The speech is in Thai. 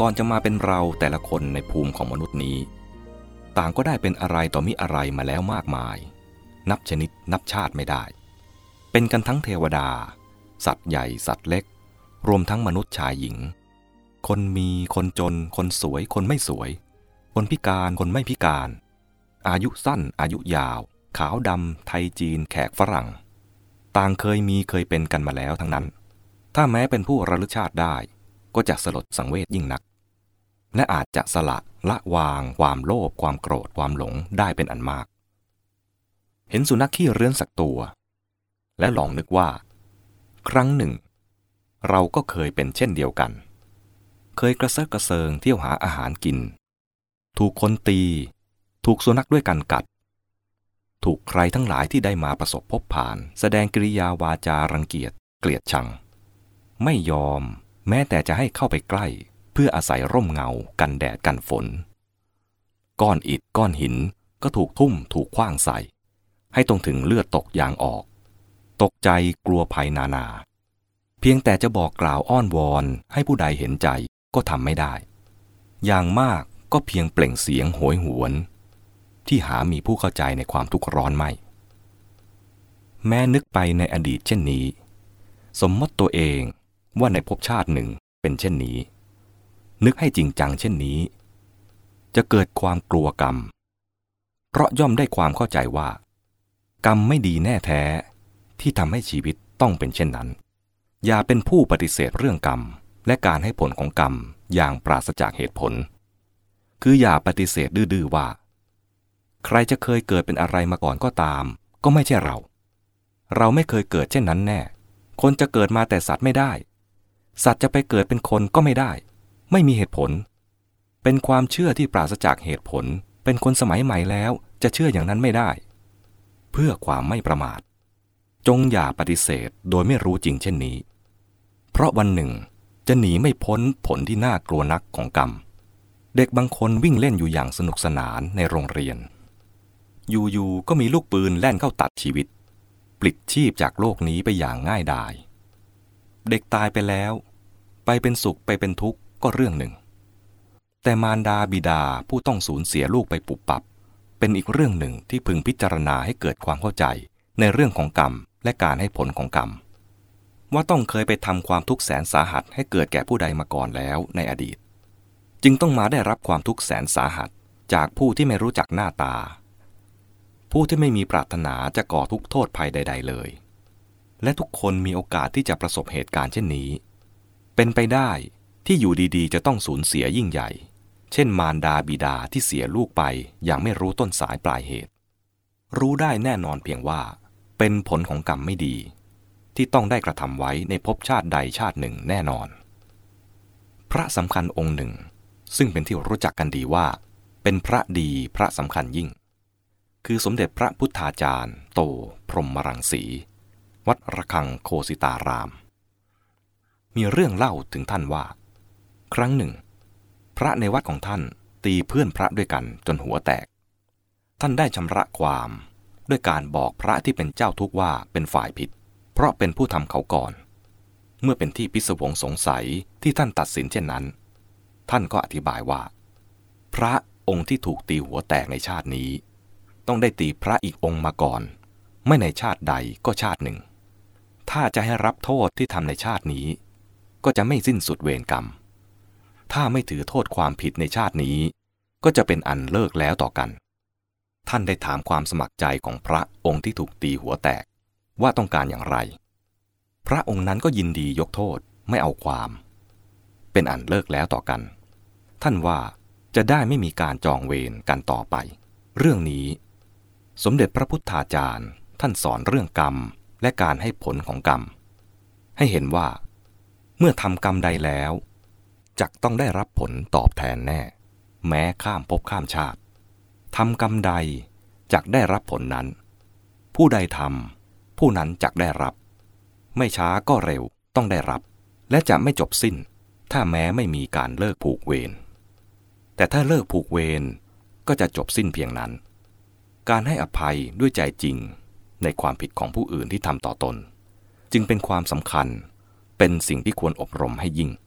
ก่อนจะมาเป็นเราแต่ละคนในภูมิของมนุษย์นี้ ต่างก็ได้เป็นอะไรต่อมิอะไรมาแล้วมากมาย นับชนิดนับชาติไม่ได้ เป็นกันทั้งเทวดา สัตว์ใหญ่สัตว์เล็ก รวมทั้งมนุษย์ชายหญิง คนมีคนจน คนสวย คนไม่สวย คนพิการคนไม่พิการ อายุสั้น อายุยาว ขาวดำไทยจีน แขกฝรั่ง ต่างเคยมีเคยเป็นกันมาแล้วทั้งนั้น ถ้าแม้เป็นผู้ระลึกชาติได้ก็จะสลดสังเวชยิ่งนัก และอาจจะสละละวางความโลภความโกรธความหลงได้เป็นอันมาก เห็นสุนัขขี้เรื้อนสักตัว และลองนึกว่า ครั้งหนึ่ง เราก็เคยเป็นเช่นเดียวกัน เคยกระเซาะกระเซิงเที่ยวหาอาหารกิน ถูกคนตี ถูกสุนัขด้วยกันกัด ถูกใครทั้งหลายที่ได้มาประสบพบผ่าน แสดงกิริยาวาจารังเกียจเกลียดชัง ไม่ยอมแม้แต่จะให้เข้าไปใกล้ พื่ออาศัยร่มเงากันแดดกันฝน ก้อนอิฐก้อนหินก็ถูกทุ่มถูกคว้างใส่ ให้ตรงถึงเลือดตกยางออก ตกใจกลัวภัยนานา เพียงแต่จะบอกกล่าวอ้อนวอนให้ผู้ใดเห็นใจก็ทำไม่ได้ อย่างมากก็เพียงเปล่งเสียงโหยหวน ที่หามีผู้เข้าใจในความทุกข์ร้อนไม่ แม้นึกไปในอดีตเช่นนี้ สมมติตัวเองว่าในภพชาติหนึ่งเป็นเช่นนี้ นึกให้จริงจังเช่นนี้ จะเกิดความกลัวกรรม เพราะย่อมได้ความเข้าใจว่า กรรมไม่ดีแน่แท้ที่ทำให้ชีวิตต้องเป็นเช่นนั้น อย่าเป็นผู้ปฏิเสธเรื่องกรรม และการให้ผลของกรรมอย่างปราศจากเหตุผล คืออย่าปฏิเสธดื้อๆว่า ใครจะเคยเกิดเป็นอะไรมาก่อนก็ตาม ก็ไม่ใช่เรา เราไม่เคยเกิดเช่นนั้นแน่ คนจะเกิดมาแต่สัตว์ไม่ได้ สัตว์จะไปเกิดเป็นคนก็ไม่ได้ ไม่มีเหตุผล เป็นความเชื่อที่ปราศจากเหตุผล เป็นคนสมัยใหม่แล้วจะเชื่ออย่างนั้นไม่ได้ เพื่อความไม่ประมาท จงอย่าปฏิเสธโดยไม่รู้จริงเช่นนี้ เพราะวันหนึ่งจะหนีไม่พ้นผลที่น่ากลัวนักของกรรม เด็กบางคนวิ่งเล่นอยู่อย่างสนุกสนานในโรงเรียน อยู่ๆก็มีลูกปืนแล่นเข้าตัดชีวิต ปลิดชีพจากโลกนี้ไปอย่างง่ายดาย เด็กตายไปแล้ว ไปเป็นสุขไปเป็นทุกข์ ก็เรื่องหนึ่ง แต่มารดาบิดาผู้ต้องสูญเสียลูกไปปุบปับ เป็นอีกเรื่องหนึ่งที่พึงพิจารณาให้เกิดความเข้าใจในเรื่องของกรรมและการให้ผลของกรรม ว่าต้องเคยไปทำความทุกข์แสนสาหัสให้เกิดแก่ผู้ใดมาก่อนแล้วในอดีต จึงต้องมาได้รับความทุกข์แสนสาหัสจากผู้ที่ไม่รู้จักหน้าตา ผู้ที่ไม่มีปรารถนาจะก่อทุกโทษภัยใด ๆ เลย และทุกคนมีโอกาสที่จะประสบเหตุการณ์เช่นนี้ เป็นไปได้ ที่อยู่ดีๆ จะต้องสูญเสียยิ่งใหญ่ เช่น มารดาบิดาที่เสียลูกไปอย่างไม่รู้ต้นสายปลายเหตุ รู้ได้แน่นอนเพียงว่า เป็นผลของกรรมไม่ดี ที่ต้องได้กระทำไว้ในภพชาติใดชาติหนึ่งแน่นอน พระสำคัญองค์หนึ่ง ซึ่งเป็นที่รู้จักกันดีว่า เป็นพระดีพระสำคัญยิ่ง คือสมเด็จพระพุทธาจารย์ โต พรหมรังสี วัดระฆังโคสิตารามมีเรื่องเล่าถึงท่านว่า ครั้งหนึ่ง พระในวัดของท่านตีเพื่อนพระด้วยกันจนหัวแตก ท่านได้ชำระความด้วยการบอกพระที่เป็นเจ้าทุกว่าเป็นฝ่ายผิด เพราะเป็นผู้ทำเขาก่อน เมื่อเป็นที่พิศวงสงสัยที่ท่านตัดสินเช่นนั้น ท่านก็อธิบายว่า พระองค์ที่ถูกตีหัวแตกในชาตินี้ ต้องได้ตีพระอีกองค์มาก่อน ไม่ในชาติใดก็ชาติหนึ่ง ถ้าจะให้รับโทษที่ทำในชาตินี้ ก็จะไม่สิ้นสุดเวรกรรม ถ้าไม่ถือโทษความผิดในชาตินี้ ก็จะเป็นอันเลิกแล้วต่อกัน ท่านได้ถามความสมัครใจของพระองค์ที่ถูกตีหัวแตกว่าต้องการอย่างไร พระองค์นั้นก็ยินดียกโทษไม่เอาความ เป็นอันเลิกแล้วต่อกัน ท่านว่าจะได้ไม่มีการจองเวรกันต่อไป เรื่องนี้ สมเด็จพระพุทธาจารย์ ท่านสอนเรื่องกรรมและการให้ผลของกรรม ให้เห็นว่า เมื่อทำกรรมใดแล้ว จักต้องได้รับผลตอบแทนแน่ แม้ข้ามภพข้ามชาติทำกรรมใดจักได้รับผลนั้น ผู้ใดทำผู้นั้นจักได้รับ ไม่ช้าก็เร็วต้องได้รับ และจะไม่จบสิ้น ถ้าแม้ไม่มีการเลิกผูกเวรแต่ถ้าเลิกผูกเวรก็จะจบสิ้นเพียงนั้น การให้อภัยด้วยใจจริงในความผิดของผู้อื่นที่ทำต่อตน จึงเป็นความสำคัญเป็นสิ่งที่ควรอบรมให้ยิ่ง